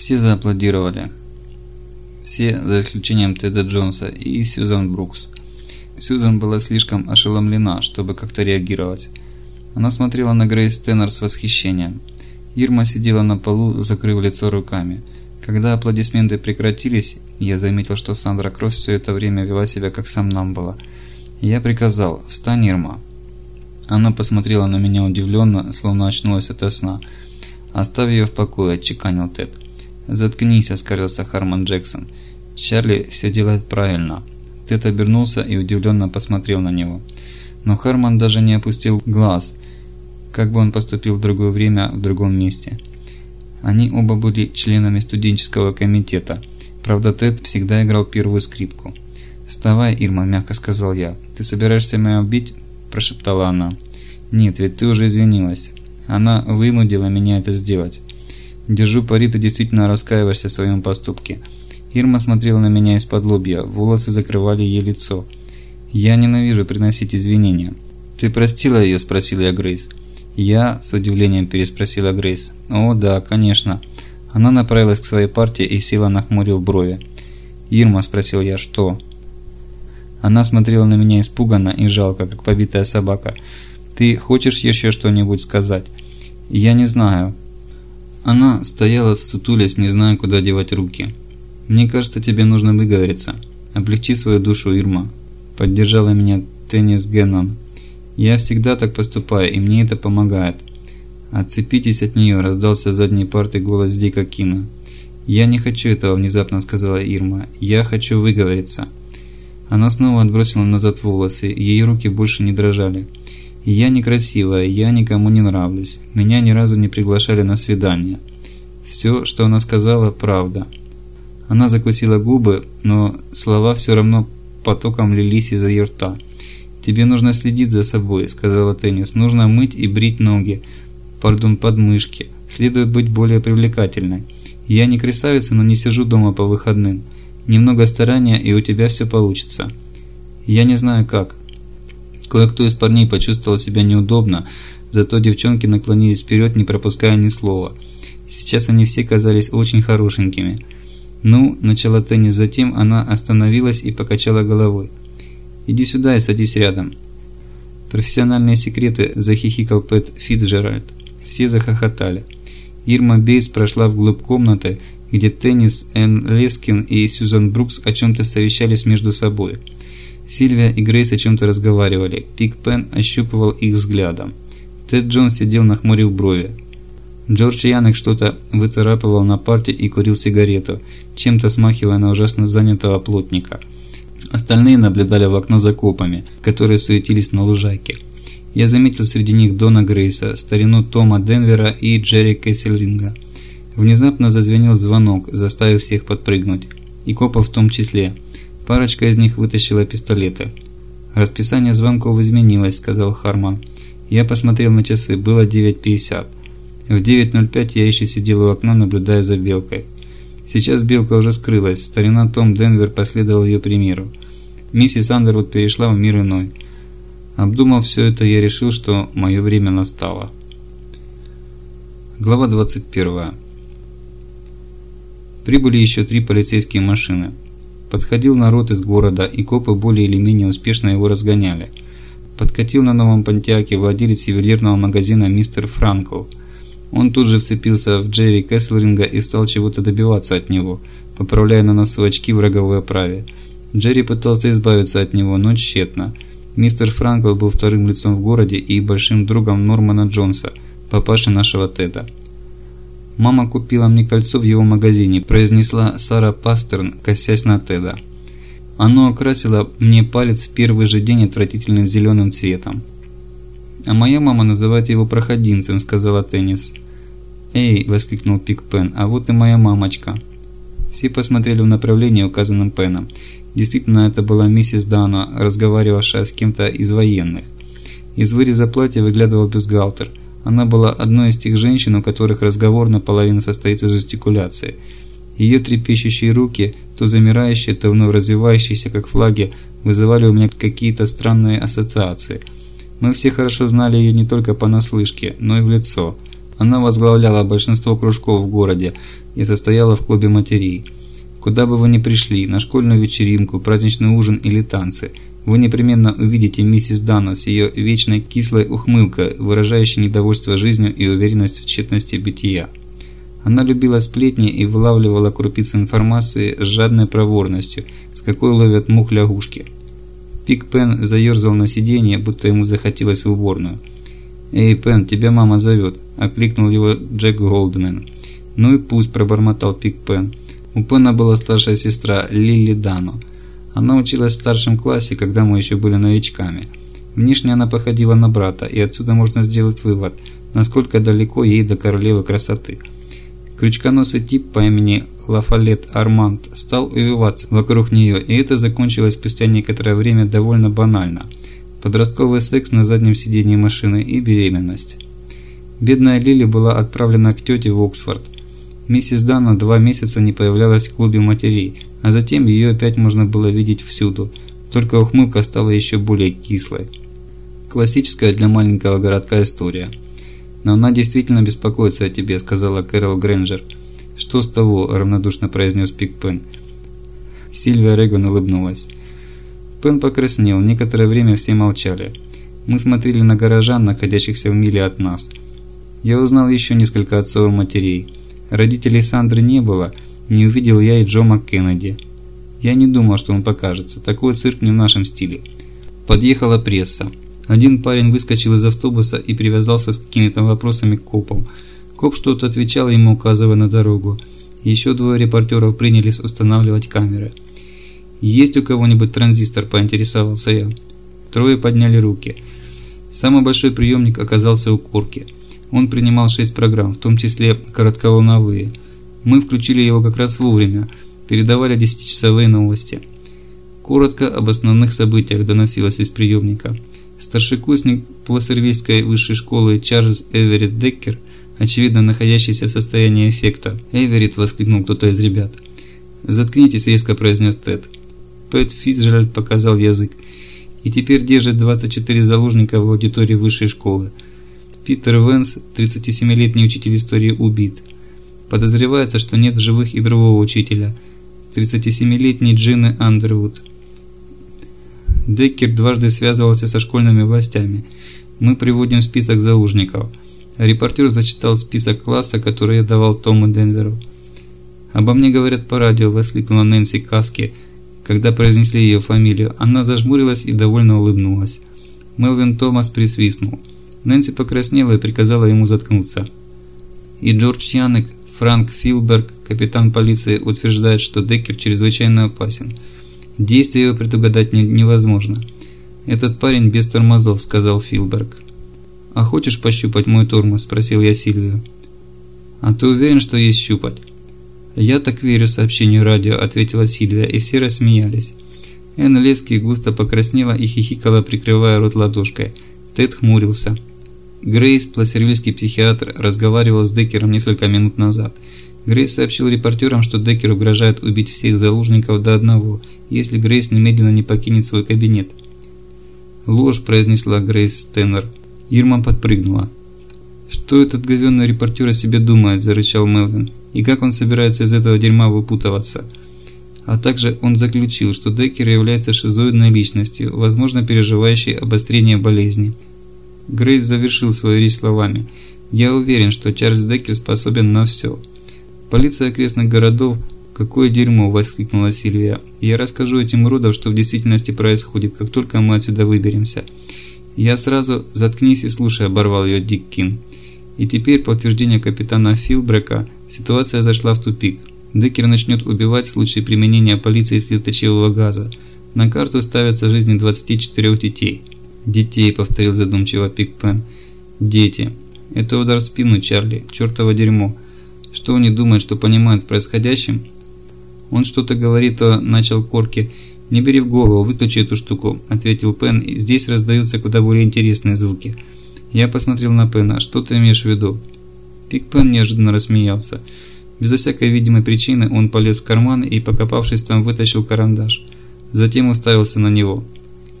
Все зааплодировали. Все, за исключением Теда Джонса и Сьюзан Брукс. Сьюзан была слишком ошеломлена, чтобы как-то реагировать. Она смотрела на Грейс Теннер с восхищением. Ирма сидела на полу, закрыв лицо руками. Когда аплодисменты прекратились, я заметил, что Сандра Кросс все это время вела себя как сам нам было. Я приказал «Встань, Ирма». Она посмотрела на меня удивленно, словно очнулась ото сна. «Оставь ее в покое», – отчеканил Тед. «Заткнись», – оскорился Харман Джексон. «Чарли все делает правильно». Тед обернулся и удивленно посмотрел на него. Но Харман даже не опустил глаз, как бы он поступил в другое время в другом месте. Они оба были членами студенческого комитета. Правда, Тед всегда играл первую скрипку. «Вставай, Ирма», – мягко сказал я. «Ты собираешься меня убить?» – прошептала она. «Нет, ведь ты уже извинилась. Она вынудила меня это сделать. Держу пари, ты действительно раскаиваешься в своем поступке». Ирма смотрела на меня из-под лобья, волосы закрывали ей лицо. «Я ненавижу приносить извинения». «Ты простила ее?» – спросил я Грейс. «Я?» – с удивлением переспросила Грейс. «О, да, конечно». Она направилась к своей партии и села нахмурив брови. «Ирма?» – спросил я. «Что?» Она смотрела на меня испуганно и жалко, как побитая собака. «Ты хочешь еще что-нибудь сказать?» «Я не знаю». Она стояла сутулясь, не зная, куда девать руки. «Мне кажется, тебе нужно выговориться. Облегчи свою душу, Ирма». Поддержала меня Теннис Геннон. «Я всегда так поступаю, и мне это помогает». «Отцепитесь от нее», – раздался с задней парты голос Дика Кина. «Я не хочу этого», – внезапно сказала Ирма. «Я хочу выговориться». Она снова отбросила назад волосы, ее руки больше не дрожали. «Я некрасивая, я никому не нравлюсь. Меня ни разу не приглашали на свидание». Все, что она сказала, правда. Она закусила губы, но слова все равно потоком лились из ее рта. «Тебе нужно следить за собой», – сказала Теннис. «Нужно мыть и брить ноги, пардон, подмышки. Следует быть более привлекательной. Я не красавица, но не сижу дома по выходным. Немного старания, и у тебя все получится. Я не знаю как. Кое-кто из парней почувствовал себя неудобно, зато девчонки наклонились вперед, не пропуская ни слова. Сейчас они все казались очень хорошенькими. «Ну», – начала теннис, затем она остановилась и покачала головой. «Иди сюда и садись рядом». «Профессиональные секреты», – захихикал Пэт Фитцджеральд. Все захохотали. Ирма Бейс прошла вглубь комнаты где Теннис, Энн Лескин и Сьюзан Брукс о чем-то совещались между собой. Сильвия и Грейс о чем-то разговаривали, Пик Пен ощупывал их взглядом. Тед Джонс сидел нахмурив брови. Джордж Янек что-то выцарапывал на парте и курил сигарету, чем-то смахивая на ужасно занятого плотника. Остальные наблюдали в окно за копами, которые суетились на лужайке. Я заметил среди них Дона Грейса, старину Тома Денвера и Джерри Кессельринга – Внезапно зазвенел звонок, заставив всех подпрыгнуть. И копов в том числе. Парочка из них вытащила пистолеты. «Расписание звонков изменилось», – сказал Харман. Я посмотрел на часы, было 9.50. В 9.05 я еще сидел у окна, наблюдая за Белкой. Сейчас Белка уже скрылась, старина Том Денвер последовал ее примеру. Миссис Андервуд перешла в мир иной. Обдумав все это, я решил, что мое время настало. Глава 21. Прибыли еще три полицейские машины. Подходил народ из города, и копы более или менее успешно его разгоняли. Подкатил на новом Понтиаке владелец ювелирного магазина мистер Франкл. Он тут же вцепился в Джерри Кэслринга и стал чего-то добиваться от него, поправляя на носу очки в роговой оправе. Джерри пытался избавиться от него, но тщетно. Мистер Франкл был вторым лицом в городе и большим другом Нормана Джонса, папаши нашего Теда. «Мама купила мне кольцо в его магазине», – произнесла Сара Пастерн, косясь на Теда. Оно окрасило мне палец в первый же день отвратительным зеленым цветом. «А моя мама называет его проходинцем», – сказала Теннис. «Эй!» – воскликнул Пик Пен, – «а вот и моя мамочка». Все посмотрели в направлении, указанном Пеном. Действительно, это была миссис Дано, разговаривавшая с кем-то из военных. Из выреза платья выглядывал бюстгальтер – она была одной из тех женщин, у которых разговор наполовину состоит из жестикуляции. Ее трепещущие руки, то замирающие, то вновь развивающиеся, как флаги, вызывали у меня какие-то странные ассоциации. Мы все хорошо знали ее не только понаслышке, но и в лицо. Она возглавляла большинство кружков в городе и состояла в клубе матерей. Куда бы вы ни пришли, на школьную вечеринку, праздничный ужин или танцы, вы непременно увидите миссис Дана с ее вечной кислой ухмылкой, выражающей недовольство жизнью и уверенность в тщетности бытия. Она любила сплетни и вылавливала крупицы информации с жадной проворностью, с какой ловят мух лягушки. Пик Пен заерзал на сиденье, будто ему захотелось в уборную. «Эй, Пен, тебя мама зовет», – окликнул его Джек Голдмен. «Ну и пусть», – пробормотал Пик Пен. У Пена была старшая сестра Лили Дано. Она училась в старшем классе, когда мы еще были новичками. Внешне она походила на брата, и отсюда можно сделать вывод, насколько далеко ей до королевы красоты. Крючконосый тип по имени Лафалет Арманд стал увиваться вокруг нее, и это закончилось спустя некоторое время довольно банально. Подростковый секс на заднем сидении машины и беременность. Бедная Лили была отправлена к тете в Оксфорд – Миссис Дана два месяца не появлялась в клубе матерей, а затем ее опять можно было видеть всюду, только ухмылка стала еще более кислой. Классическая для маленького городка история. «Но она действительно беспокоится о тебе», – сказала Кэрол Грэнджер. «Что с того?» – равнодушно произнес Пик Пен. Сильвия Реган улыбнулась. Пен покраснел, некоторое время все молчали. Мы смотрели на горожан, находящихся в миле от нас. Я узнал еще несколько отцов и матерей – Родителей Сандры не было, не увидел я и Джо МакКеннеди. Я не думал, что он покажется, такой цирк не в нашем стиле. Подъехала пресса. Один парень выскочил из автобуса и привязался с какими-то вопросами к копам. Коп что-то отвечал ему, указывая на дорогу. Еще двое репортеров принялись устанавливать камеры. «Есть у кого-нибудь транзистор?» – поинтересовался я. Трое подняли руки. Самый большой приемник оказался у Корки – он принимал шесть программ, в том числе коротковолновые. Мы включили его как раз вовремя, передавали десятичасовые новости. Коротко об основных событиях доносилось из приемника. Старшекурсник Плассервейской высшей школы Чарльз Эверетт Деккер, очевидно находящийся в состоянии эффекта. «Эверетт!» – воскликнул кто-то из ребят. «Заткнитесь!» – резко произнес Тед. Пэт Фицджеральд показал язык. И теперь держит 24 заложника в аудитории высшей школы. Питер Венс, 37-летний учитель истории, убит. Подозревается, что нет в живых и другого учителя, 37-летний Джины Андервуд. Деккер дважды связывался со школьными властями. Мы приводим список заложников. Репортер зачитал список класса, который я давал Тому Денверу. «Обо мне говорят по радио», – воскликнула Нэнси Каски, когда произнесли ее фамилию. Она зажмурилась и довольно улыбнулась. Мелвин Томас присвистнул. Нэнси покраснела и приказала ему заткнуться. И Джордж Янек, Франк Филберг, капитан полиции, утверждает, что Деккер чрезвычайно опасен. Действия его предугадать не, невозможно. «Этот парень без тормозов», – сказал Филберг. «А хочешь пощупать мой тормоз?» – спросил я Сильвию. «А ты уверен, что есть щупать?» «Я так верю сообщению радио», – ответила Сильвия, и все рассмеялись. Энн Лески густо покраснела и хихикала, прикрывая рот ладошкой. Тед хмурился. Грейс, пласервильский психиатр, разговаривал с Деккером несколько минут назад. Грейс сообщил репортерам, что Деккер угрожает убить всех заложников до одного, если Грейс немедленно не покинет свой кабинет. «Ложь», – произнесла Грейс Стеннер. Ирма подпрыгнула. «Что этот говенный репортер о себе думает?» – зарычал Мелвин. «И как он собирается из этого дерьма выпутываться?» А также он заключил, что Деккер является шизоидной личностью, возможно переживающей обострение болезни. Грейс завершил свою речь словами. «Я уверен, что Чарльз Деккер способен на все». «Полиция окрестных городов – какое дерьмо!» – воскликнула Сильвия. «Я расскажу этим уродам, что в действительности происходит, как только мы отсюда выберемся». «Я сразу заткнись и слушай», – оборвал ее Дик Кин. И теперь, по утверждению капитана Филбрека, ситуация зашла в тупик. Деккер начнет убивать в случае применения полиции слезоточивого газа. На карту ставятся жизни 24 детей. «Детей», – повторил задумчиво Пикпен. «Дети. Это удар в спину, Чарли. Чертово дерьмо. Что они думают, что понимают в происходящем?» «Он что-то говорит о...» – начал Корки. «Не бери в голову, выключи эту штуку», – ответил Пен. «Здесь раздаются куда более интересные звуки». Я посмотрел на Пена. «Что ты имеешь в виду?» Пикпен неожиданно рассмеялся. Безо всякой видимой причины он полез в карман и, покопавшись там, вытащил карандаш. Затем уставился на него.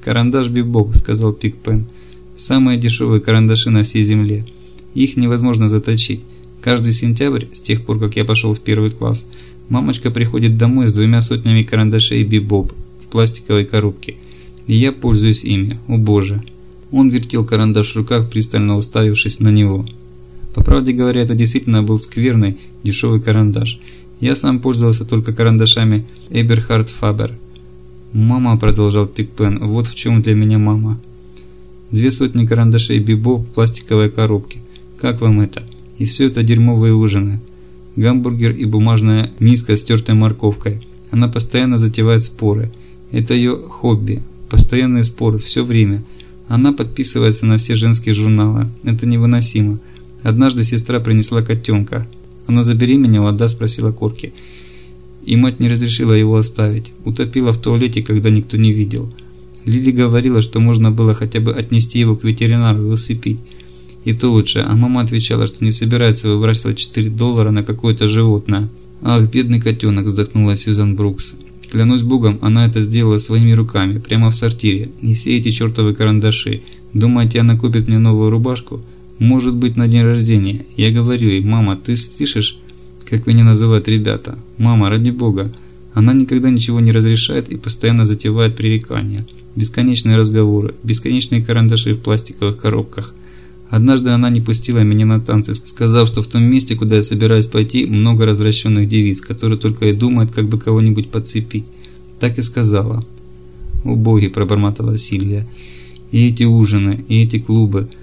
«Карандаш Бибоп», – сказал Пик Пен. «Самые дешевые карандаши на всей земле. Их невозможно заточить. Каждый сентябрь, с тех пор, как я пошел в первый класс, мамочка приходит домой с двумя сотнями карандашей бибоп в пластиковой коробке. И я пользуюсь ими. О боже. Он вертел карандаш в руках, пристально уставившись на него. По правде говоря, это действительно был скверный, дешевый карандаш. Я сам пользовался только карандашами Эберхард Фабер. «Мама», – продолжал Пикпен, – «вот в чем для меня мама». Две сотни карандашей Бибо в пластиковой коробке. Как вам это? И все это дерьмовые ужины. Гамбургер и бумажная миска с тертой морковкой. Она постоянно затевает споры. Это ее хобби. Постоянные споры, все время. Она подписывается на все женские журналы. Это невыносимо. Однажды сестра принесла котенка. Она забеременела, да, спросила Корки. И мать не разрешила его оставить. Утопила в туалете, когда никто не видел. Лили говорила, что можно было хотя бы отнести его к ветеринару и усыпить. И то лучше, а мама отвечала, что не собирается выбрасывать 4 доллара на какое-то животное. «Ах, бедный котенок», – вздохнула Сьюзан Брукс. Клянусь богом, она это сделала своими руками, прямо в сортире. И все эти чертовы карандаши. Думаете, она купит мне новую рубашку? Может быть, на день рождения. Я говорю ей, мама, ты слышишь, как меня называют ребята? Мама, ради бога. Она никогда ничего не разрешает и постоянно затевает пререкания. Бесконечные разговоры, бесконечные карандаши в пластиковых коробках. Однажды она не пустила меня на танцы, сказав, что в том месте, куда я собираюсь пойти, много развращенных девиц, которые только и думают, как бы кого-нибудь подцепить. Так и сказала. «О боги!» – пробормотала Сильвия. «И эти ужины, и эти клубы –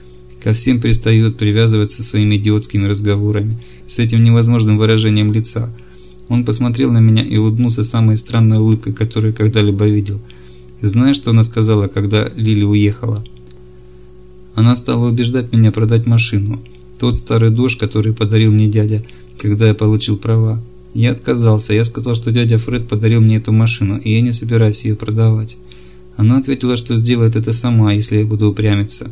Ко всем пристает привязываться своими идиотскими разговорами, с этим невозможным выражением лица. Он посмотрел на меня и улыбнулся самой странной улыбкой, которую когда-либо видел. Знаешь, что она сказала, когда Лили уехала? Она стала убеждать меня продать машину. Тот старый дождь, который подарил мне дядя, когда я получил права. Я отказался, я сказал, что дядя Фред подарил мне эту машину, и я не собираюсь ее продавать. Она ответила, что сделает это сама, если я буду упрямиться.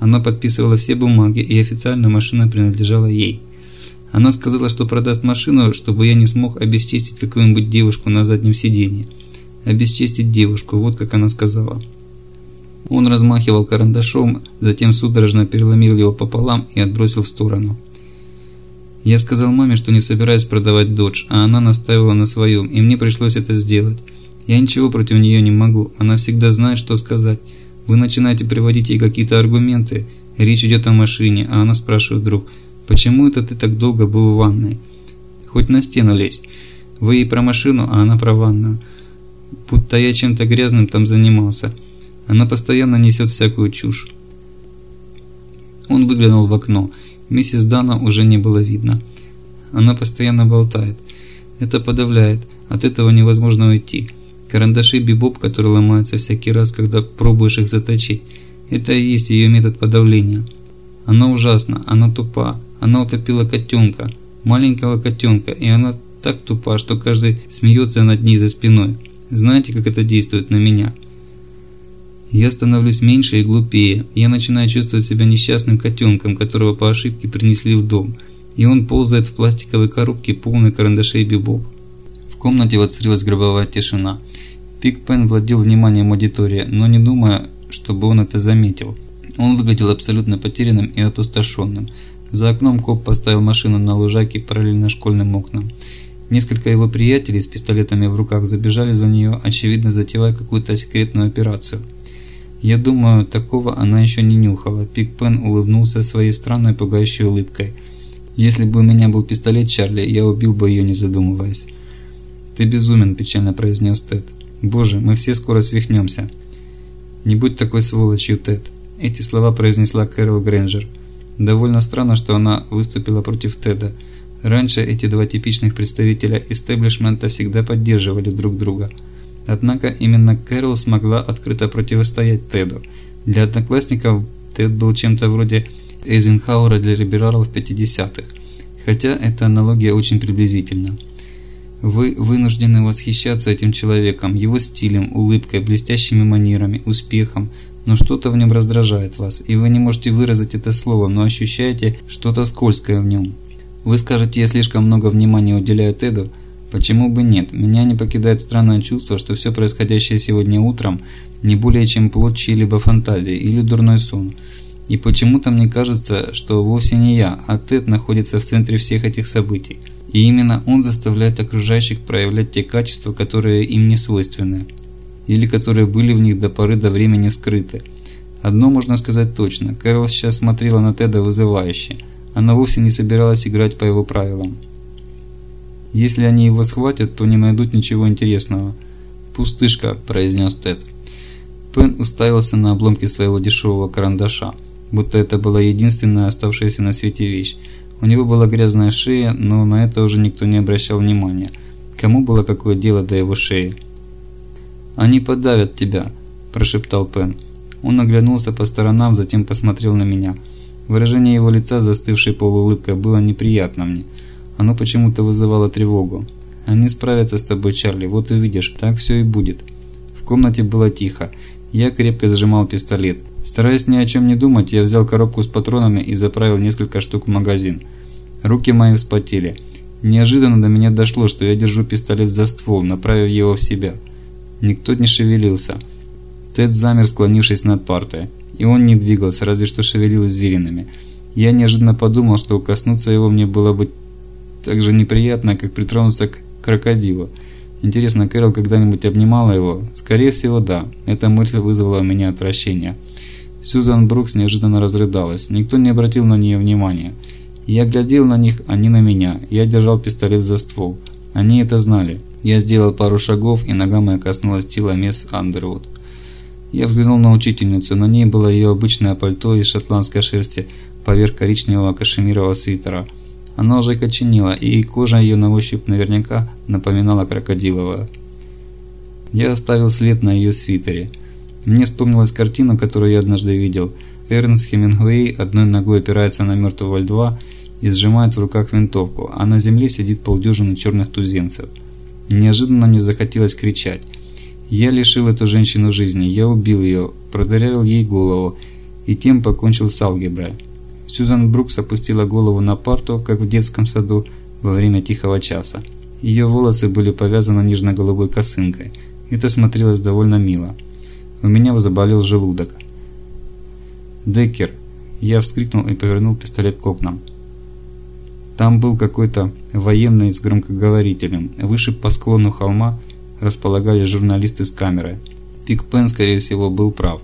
Она подписывала все бумаги, и официально машина принадлежала ей. Она сказала, что продаст машину, чтобы я не смог обесчестить какую-нибудь девушку на заднем сиденье. Обесчестить девушку, вот как она сказала. Он размахивал карандашом, затем судорожно переломил его пополам и отбросил в сторону. Я сказал маме, что не собираюсь продавать додж, а она настаивала на своем, и мне пришлось это сделать. Я ничего против нее не могу, она всегда знает, что сказать. Вы начинаете приводить ей какие-то аргументы, речь идет о машине, а она спрашивает вдруг, почему это ты так долго был в ванной? Хоть на стену лезь. Вы ей про машину, а она про ванную. Будто я чем-то грязным там занимался. Она постоянно несет всякую чушь. Он выглянул в окно. Миссис Дана уже не было видно. Она постоянно болтает. Это подавляет. От этого невозможно уйти. Карандаши бибоп, которые ломаются всякий раз, когда пробуешь их заточить. Это и есть ее метод подавления. Она ужасна, она тупа. Она утопила котенка, маленького котенка, и она так тупа, что каждый смеется над ней за спиной. Знаете, как это действует на меня? Я становлюсь меньше и глупее. Я начинаю чувствовать себя несчастным котенком, которого по ошибке принесли в дом. И он ползает в пластиковой коробке, полной карандашей бибоп. В комнате воцарилась гробовая тишина. Пикпен владел вниманием аудитории, но не думая, чтобы он это заметил. Он выглядел абсолютно потерянным и опустошенным. За окном коп поставил машину на лужайке параллельно школьным окнам. Несколько его приятелей с пистолетами в руках забежали за нее, очевидно затевая какую-то секретную операцию. Я думаю, такого она еще не нюхала. Пикпен улыбнулся своей странной пугающей улыбкой. Если бы у меня был пистолет, Чарли, я убил бы ее, не задумываясь. «Ты безумен», – печально произнес Тед. Боже, мы все скоро свихнемся. Не будь такой сволочью, Тед. Эти слова произнесла Кэрол Грэнджер. Довольно странно, что она выступила против Теда. Раньше эти два типичных представителя истеблишмента всегда поддерживали друг друга. Однако именно Кэрол смогла открыто противостоять Теду. Для одноклассников Тед был чем-то вроде Эйзенхауэра для либералов 50-х. Хотя эта аналогия очень приблизительна. Вы вынуждены восхищаться этим человеком, его стилем, улыбкой, блестящими манерами, успехом, но что-то в нем раздражает вас, и вы не можете выразить это словом, но ощущаете что-то скользкое в нем. Вы скажете, я слишком много внимания уделяю Теду, Почему бы нет? Меня не покидает странное чувство, что все происходящее сегодня утром не более чем плод чьей-либо фантазии или дурной сон. И почему-то мне кажется, что вовсе не я, а Тед находится в центре всех этих событий. И именно он заставляет окружающих проявлять те качества, которые им не свойственны. Или которые были в них до поры до времени скрыты. Одно можно сказать точно. Кэрол сейчас смотрела на Теда вызывающе. Она вовсе не собиралась играть по его правилам. Если они его схватят, то не найдут ничего интересного. «Пустышка», – произнес Тед. Пен уставился на обломки своего дешевого карандаша будто это была единственная оставшаяся на свете вещь. У него была грязная шея, но на это уже никто не обращал внимания. Кому было какое дело до его шеи? «Они подавят тебя», – прошептал Пен. Он оглянулся по сторонам, затем посмотрел на меня. Выражение его лица, застывшей полуулыбкой, было неприятно мне. Оно почему-то вызывало тревогу. «Они справятся с тобой, Чарли, вот увидишь, так все и будет». В комнате было тихо. Я крепко сжимал пистолет. Стараясь ни о чем не думать, я взял коробку с патронами и заправил несколько штук в магазин. Руки мои вспотели. Неожиданно до меня дошло, что я держу пистолет за ствол, направив его в себя. Никто не шевелился. Тед замер, склонившись над партой. И он не двигался, разве что шевелил извилинами. Я неожиданно подумал, что коснуться его мне было бы так же неприятно, как притронуться к крокодилу. Интересно, Кэрол когда-нибудь обнимала его? Скорее всего, да. Эта мысль вызвала у меня отвращение. Сьюзан Брукс неожиданно разрыдалась. Никто не обратил на нее внимания. Я глядел на них, они на меня. Я держал пистолет за ствол. Они это знали. Я сделал пару шагов, и нога моя коснулась тела мисс Андервуд. Я взглянул на учительницу. На ней было ее обычное пальто из шотландской шерсти поверх коричневого кашемирового свитера. Она уже коченела, и кожа ее на ощупь наверняка напоминала крокодиловую. Я оставил след на ее свитере. Мне вспомнилась картина, которую я однажды видел. Эрнст Хемингуэй одной ногой опирается на мертвого льва и сжимает в руках винтовку, а на земле сидит полдюжины черных туземцев. Неожиданно мне захотелось кричать. Я лишил эту женщину жизни, я убил ее, продырявил ей голову и тем покончил с алгеброй. Сьюзан Брукс опустила голову на парту, как в детском саду во время тихого часа. Ее волосы были повязаны нежно-голубой косынкой. Это смотрелось довольно мило. У меня заболел желудок. «Деккер!» Я вскрикнул и повернул пистолет к окнам. Там был какой-то военный с громкоговорителем. Выше по склону холма располагались журналисты с камерой. Пик Пен, скорее всего, был прав.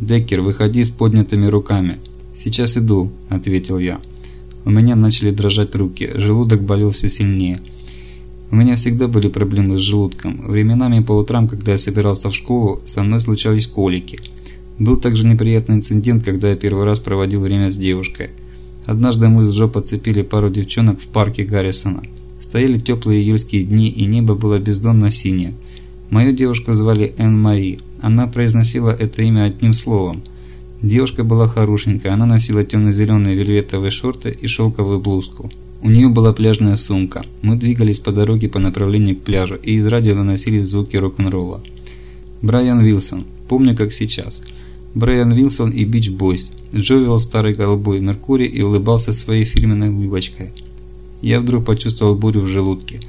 «Деккер, выходи с поднятыми руками». «Сейчас иду», – ответил я. У меня начали дрожать руки, желудок болел все сильнее. У меня всегда были проблемы с желудком. Временами по утрам, когда я собирался в школу, со мной случались колики. Был также неприятный инцидент, когда я первый раз проводил время с девушкой. Однажды мы с Джо подцепили пару девчонок в парке Гаррисона. Стояли теплые июльские дни, и небо было бездонно синее. Мою девушку звали Энн Мари. Она произносила это имя одним словом. Девушка была хорошенькая, она носила темно-зеленые вельветовые шорты и шелковую блузку. У нее была пляжная сумка. Мы двигались по дороге по направлению к пляжу, и из радио доносились звуки рок-н-ролла. Брайан Вилсон. Помню, как сейчас. Брайан Вилсон и Бич Бойс. Джо вел старый голубой Меркурий и улыбался своей фирменной улыбочкой. Я вдруг почувствовал бурю в желудке.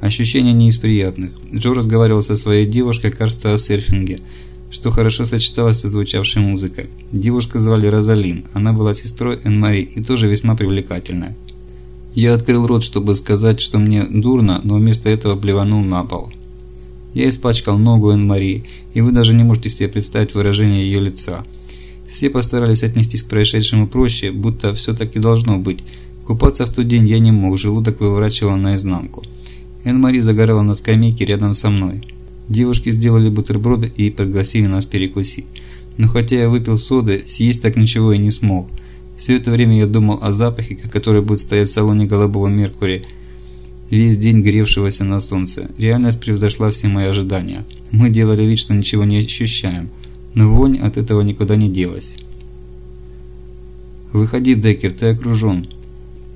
Ощущение не из приятных. Джо разговаривал со своей девушкой, кажется, о серфинге, что хорошо сочеталось со звучавшей музыкой. Девушку звали Розалин, она была сестрой Энн-Мари и тоже весьма привлекательная. Я открыл рот, чтобы сказать, что мне дурно, но вместо этого блеванул на пол. Я испачкал ногу Энн-Мари, и вы даже не можете себе представить выражение ее лица. Все постарались отнестись к происшедшему проще, будто все таки должно быть. Купаться в тот день я не мог, желудок выворачивал наизнанку. Энн-Мари загорала на скамейке рядом со мной. Девушки сделали бутерброды и пригласили нас перекусить. Но хотя я выпил соды, съесть так ничего и не смог – все это время я думал о запахе, который будет стоять в салоне голубого Меркурия, весь день гревшегося на солнце. Реальность превзошла все мои ожидания. Мы делали вид, что ничего не ощущаем, но вонь от этого никуда не делась. «Выходи, Деккер, ты окружен».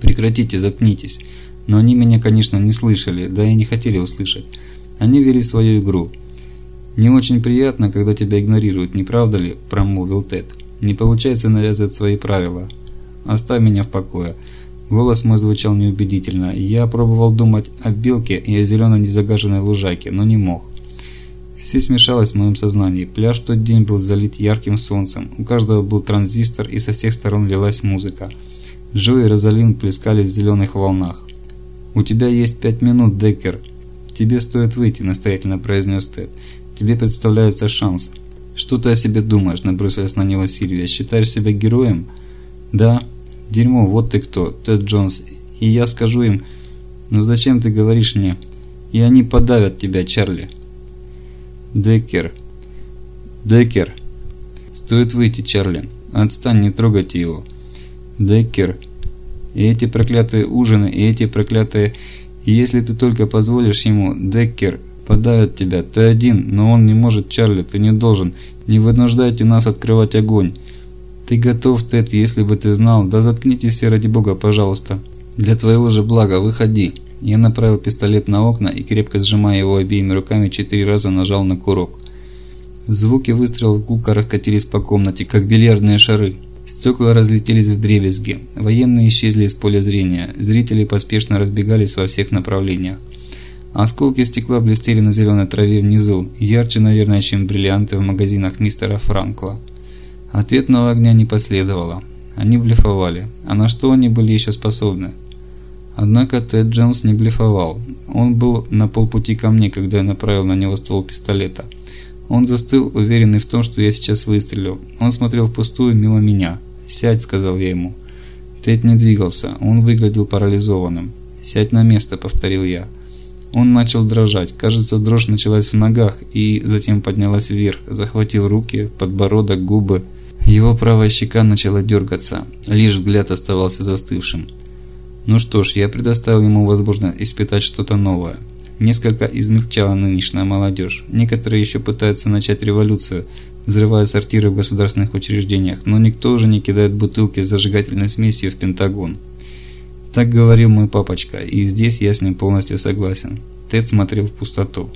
«Прекратите, заткнитесь». Но они меня, конечно, не слышали, да и не хотели услышать. Они вели свою игру. «Не очень приятно, когда тебя игнорируют, не правда ли?» – промолвил Тед. Не получается навязывать свои правила. Оставь меня в покое. Голос мой звучал неубедительно. Я пробовал думать о белке и о зеленой незагаженной лужайке, но не мог. Все смешалось в моем сознании. Пляж в тот день был залит ярким солнцем. У каждого был транзистор и со всех сторон лилась музыка. Джо и Розалин плескались в зеленых волнах. «У тебя есть пять минут, Деккер. Тебе стоит выйти», – настоятельно произнес Тед. «Тебе представляется шанс». «Что ты о себе думаешь?» – набросилась на него Сильвия. «Считаешь себя героем?» «Да». «Дерьмо, вот ты кто, Тед Джонс. И я скажу им...» «Ну зачем ты говоришь мне?» «И они подавят тебя, Чарли». «Деккер». «Деккер». «Стоит выйти, Чарли. Отстань, не трогайте его». «Деккер». «И эти проклятые ужины, и эти проклятые...» Если ты только позволишь ему, Деккер, подавят тебя. Ты один, но он не может, Чарли, ты не должен. Не вынуждайте нас открывать огонь. Ты готов, Тед, если бы ты знал. Да заткнитесь все ради бога, пожалуйста. Для твоего же блага, выходи. Я направил пистолет на окна и, крепко сжимая его обеими руками, четыре раза нажал на курок. Звуки выстрелов гулко раскатились по комнате, как бильярдные шары. Стекла разлетелись в дребезги. Военные исчезли из поля зрения. Зрители поспешно разбегались во всех направлениях. Осколки стекла блестели на зеленой траве внизу, ярче, наверное, чем бриллианты в магазинах мистера Франкла. Ответного огня не последовало. Они блефовали. А на что они были еще способны? Однако Тед Джонс не блефовал. Он был на полпути ко мне, когда я направил на него ствол пистолета. Он застыл, уверенный в том, что я сейчас выстрелю. Он смотрел впустую мимо меня. «Сядь», — сказал я ему. Тед не двигался, он выглядел парализованным. «Сядь на место», — повторил я. Он начал дрожать. Кажется, дрожь началась в ногах и затем поднялась вверх, захватил руки, подбородок, губы. Его правая щека начала дергаться, лишь взгляд оставался застывшим. Ну что ж, я предоставил ему возможность испытать что-то новое. Несколько измельчала нынешняя молодежь. Некоторые еще пытаются начать революцию, взрывая сортиры в государственных учреждениях, но никто уже не кидает бутылки с зажигательной смесью в Пентагон. Так говорил мой папочка, и здесь я с ним полностью согласен. Тед смотрел в пустоту.